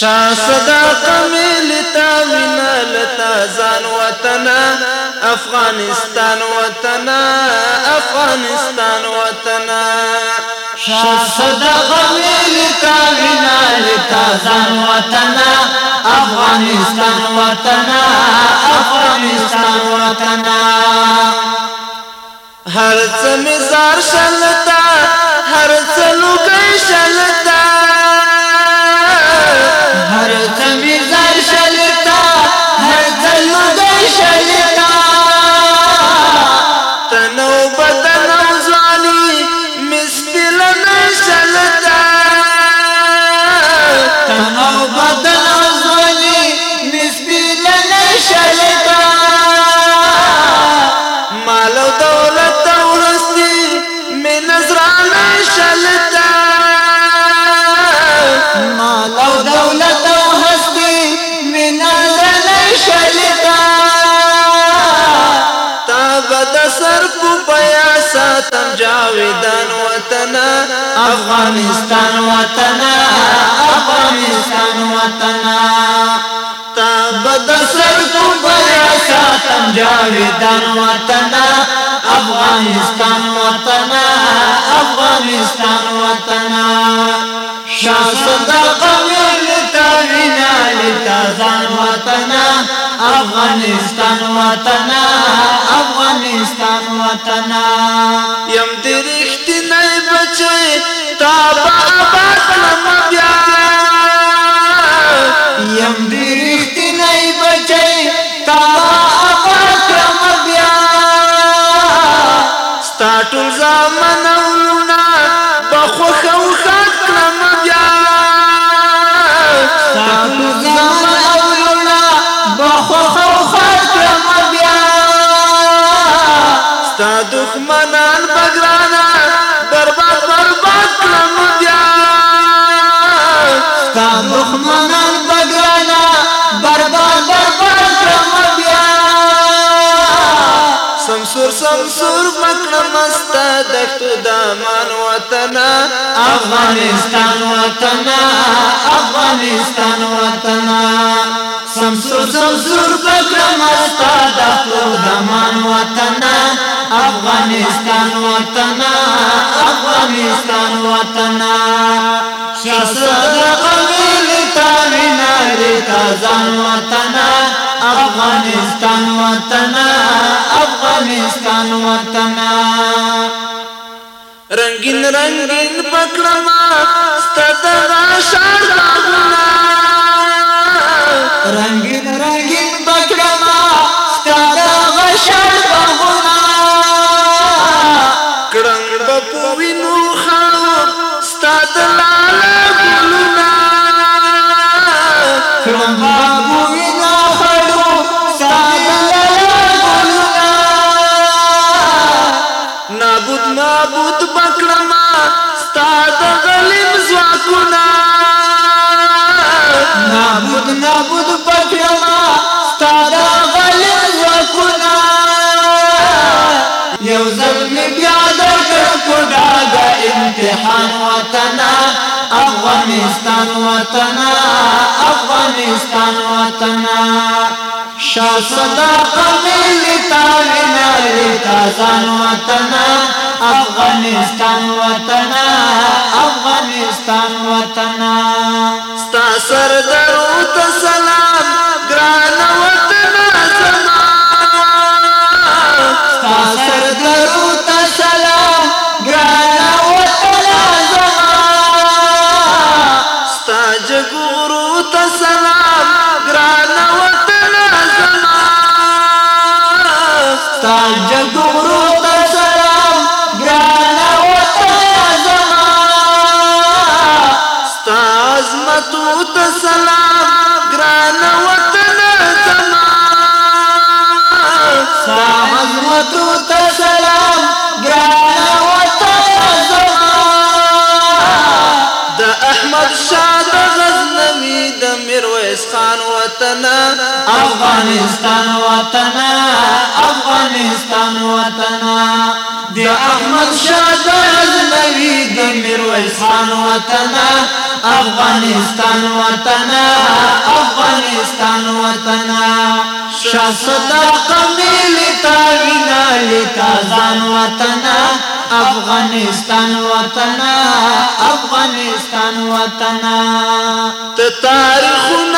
شا صداقه ملتا وینا لتا ځان وطن افغانستان وطن افغانستان وطن شا صداقه ملتا وینا لتا ځان وطن افغانستان وطن افغانستان وطن هر څه مزار شلتا هر څه لوګي شلتا 하루 ساتم جاویدان وطن افغانستان وطن افغانستان وطن تا بد سر کو بیا ساتم جاویدان وطن افغانستان وطن افغانستان وطن شاه صدق ولتا وینا لتا ځان وطن افغانستان وطن وطنا يم درښتي نه بچي تا بابا کلم بیا يم دښمنان بګرانا برباد برباد کړم بیا ستا دښمنان سمسور سمسور مکړه مست دښتو د مان وطن افغانستان وطن افغانستان وطن سمسور سمسور مکړه مست دښتو د مان وطن افغانستان وطن افغانستان وطن شاسره قبیل تاوینا لتا ځان وطن افغانستان وطن افغانستان وطن رنگین رنگین پکړما ستدا شاله رنگین رنگین ستاد غلیم زواکونا نابود نابود پکړما ستاد غلیم زواکونا یو ځل می بیا د کوډا د امتحان وطنا افغانستان وطنا افغانستان وطنا شاه صدا قمیل تاوینا لتا زان وطنا افغانستان وطنا افغانستان وطنا ستا سر درو ته سلام ګران وطنا زما ستا سر درو ته سلام ګران وطنا زما ستا جګورو ته سلام ګران وطنا زما ستا جګورو تو ته سلام ګران وطن زما د احمد شاه د غزنوی د میرویس خان وطن افغانستان وطن افغانستان وطن د احمد شاه د غزنوی د میرویس خان وطن افغانستان وطن افغانستان وطن شاه صدق ملتا وینا لتا ځان وطنا افغانستان وطنا افغانستان وطنا ته تاریخونه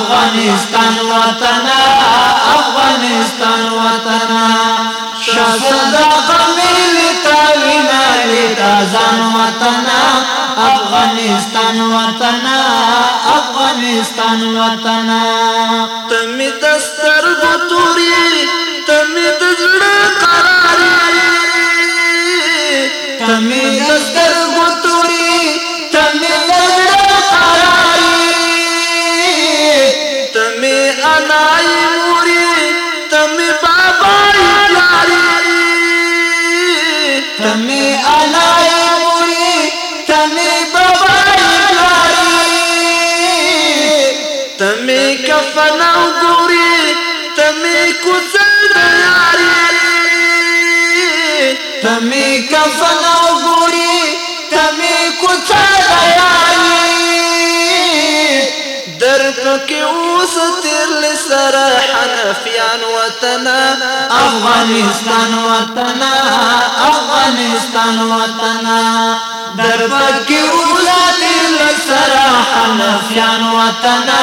افغانستان وطن افغانستان وطن شصدق ملتا وینا لتا ځان وطن افغانستان وطن افغانستان وطن تم دستر غتوري تم دزړه قرار تم دستر فنا ګوري تمې کوڅه د یاري تمې کفن ګوري تمې کوڅه د یاري در پکې اوس تر لسره حنفيان وطنا افغانستان وطنا افغانستان وطنا در پکې اوس تر لسره حنفيان وطنا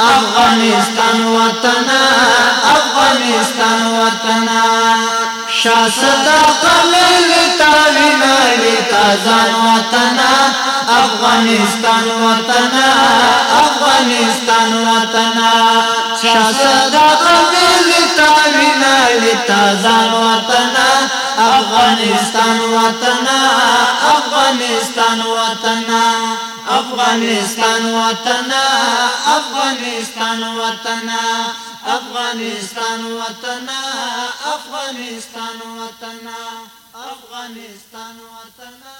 افغانستان وطن افغانستان وطن شاه صدق للتاوینا لتازان وطن افغانستان وطن افغانستان وطن شاه صدق للتاوینا لتازان وطن افغانستان وطن افغانستان وطن افغانستان وطن افغانستان افغانستان وطن افغانستان وطن افغانستان وطن افغانستان وطن